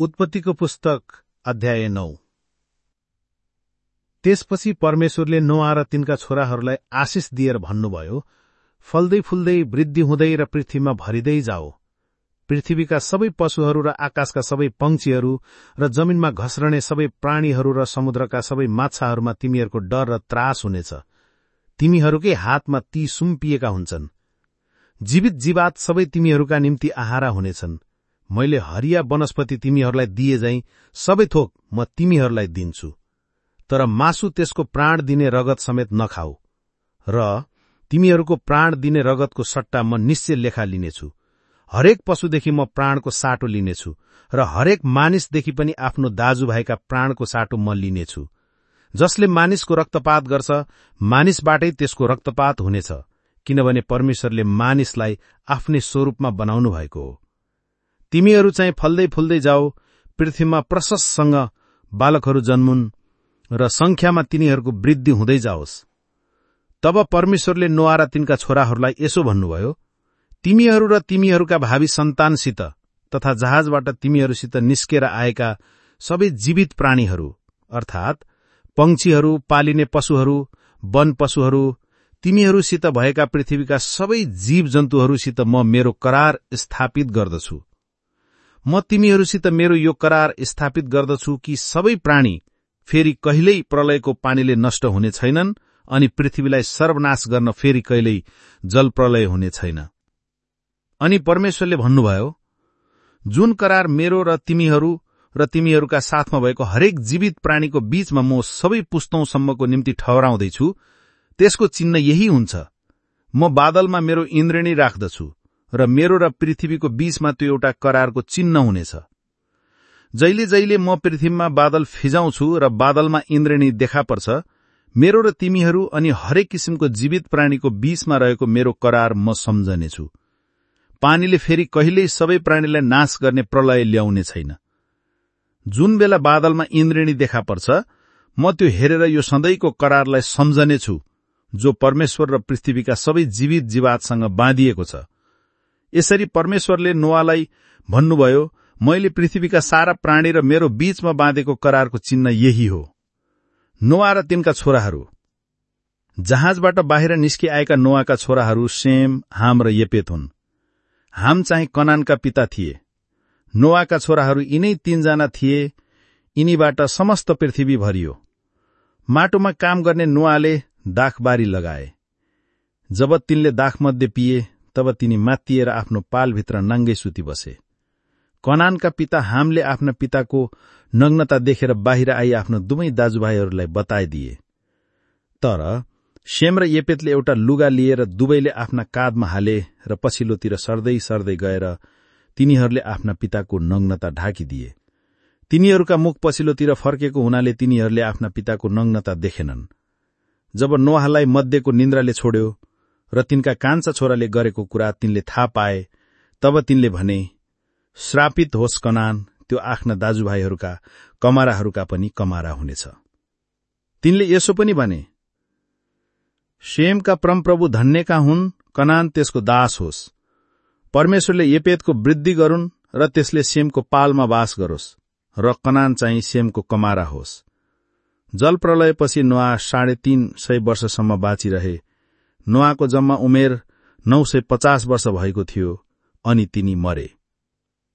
उत्पत्तिको पुस्तक अध्याय नौ। त्यसपछि परमेश्वरले नोआ र तिनका छोराहरूलाई आशिष दिएर भन्नुभयो फल्दै फुल्दै वृद्धि हुँदै र पृथ्वीमा भरिँदै जाओ। पृथ्वीका सबै पशुहरू र आकाशका सबै पंक्षीहरू र जमिनमा घस्रने सबै प्राणीहरू र समुद्रका सबै माछाहरूमा तिमीहरूको डर र त्रास हुनेछ। तिमीहरूकै हातमा ती सुम्पिएका हुन्छन्। जीवित जीवात सबै तिमीहरूका निम्ति आहारा हुनेछन्। मैले हरिया वनस्पति तिमीहरूलाई दिए झै सबै थोक म तिमीहरूलाई दिन्छु। तर मासु त्यसको प्राण दिने रगत समेत नखाऊ। र तिमीहरूको प्राण दिने रगतको सट्टा म निश्चय लेखा लिनेछु। हरेक पशुदेखि म प्राणको साटो लिनेछु र हरेक मानिसदेखि पनि आफ्नो दाजुभाइका प्राणको साटो म लिनेछु। जसले मानिसको रक्तपात गर्छ मानिसबाटै त्यसको रक्तपात हुनेछ किनभने परमेश्वरले मानिसलाई आफ्नै स्वरूपमा बनाउनु भएको हो। तिमीहरू चाहिँ फल्दै फुल्दै जाऊ पृथ्वीमा प्रशस्तसँग बालकहरू जन्मुन् र संख्यामा तिनीहरूको वृद्धि हुँदै जाओस्। तब परमेश्वरले नोआ र तिनका छोराहरूलाई यसो भन्नुभयो तिमीहरू र तिमीहरूका भावी सन्तानसित तथा जहाजबाट तिमीहरूसित निस्केर आएका सबै जीवित प्राणीहरू अर्थात पंक्षीहरू पालिने पशुहरू वन पशुहरू तिमीहरूसित भएका पृथ्वीका सबै जीव जन्तुहरूसित म मेरो करार स्थापित गर्दछु। म तिमीहरूसित मेरो यो करार स्थापित गर्दछु कि सबै प्राणी फेरि कहिल्यै प्रलयको पानीले नष्ट हुने छैनन् अनि पृथ्वीलाई सर्वनाश गर्न फेरि कहिल्यै जल प्रलय हुने छैन। अनि परमेश्वरले भन्नुभयो जुन करार मेरो र तिमीहरू र तिमीहरूका साथमा भएको हरेक जीवित प्राणीको बीचमा म सबै पुस्तौंसम्मको निम्ति ठहराउँदैछु त्यसको चिन्ह यही हुन्छ। म बादलमा मेरो इन्द्रेणी राख्दछु। र मेरो र पृथ्वीको बीचमा त्यो एउटा करारको चिन्ह हुनेछ। जहिले जहिले म पृथ्वीमा बादल फिजाउँछु र बादलमा इन्द्रेणी देखा पर्छ मेरो र तिमीहरू अनि हरेक किसिमको जीवित प्राणीको बीचमा रहेको मेरो करार म सम्झनेछु। पानीले फेरि कहिल्यै सबै प्राणीलाई नाश गर्ने प्रलय ल्याउने छैन। जुन बेला बादलमा इन्द्रेणी देखा पर्छ म त्यो हेरेर यो सधैँको करारलाई सम्झनेछु जो परमेश्वर र पृथ्वीका सबै जीवित जीवातसँग बाँधिएको छ। यसरी परमेश्वरले नोवालाई भन्नुभयो मैले पृथ्वीका सारा प्राणी र मेरो बीचमा बाँधेको करारको चिन्ह यही हो। नोआ र तिनका छोराहरू। जहाजबाट बाहिर निस्किआएका नोआका छोराहरू सेम हाम र यपेत हुन्। हाम चाहिँ कनानका पिता थिए। नोआका छोराहरू यिनै तीनजना थिए यिनीबाट समस्त पृथ्वी भरियो। माटोमा काम गर्ने नोआले दाखबारी लगाए। जब तिनले दाखमध्ये पिए तब तिनी मात्तिएर आफ्नो पालभित्र नाङ्गै सुति बसे। कनानका पिता हामले आफ्ना पिताको नग्नता देखेर बाहिर आई आफ्नो दुवै दाजुभाइहरूलाई बताइदिए। तर सेम र येपेतले एउटा लुगा लिएर दुवैले आफ्ना काँधमा हाले र पछिल्लोतिर सर्दै सर्दै गएर तिनीहरूले आफ्ना पिताको नग्नता ढाकिदिए। तिनीहरूका मुख पछिल्लोतिर फर्केको हुनाले तिनीहरूले आफ्ना पिताको नग्नता देखेनन्। जब नोहालाई मध्येको निन्द्राले छोड्यो र तिनका कान्छा छोराले गरेको कुरा तिनले थाहा पाए तब तिनले भने श्रापित होस् कनान त्यो आफ्ना दाजुभाइहरूका कमाराहरूका पनि कमारा हुनेछ तिनले यसो पनि भने सेमका परमप्रभु धन्यका हुन् कनान त्यसको दास होस्। परमेश्वरले यपेतको वृद्धि गरून् र त्यसले सेमको पालमा वास गरोस् र कनान चाहिँ सेमको कमारा होस्। जल प्रलयपछि नुवा साढे तीन सय वर्षसम्म बाँचिरहे नुवाको जम्मा उमेर नौ सय पचास वर्ष भएको थियो अनि तिनी मरे।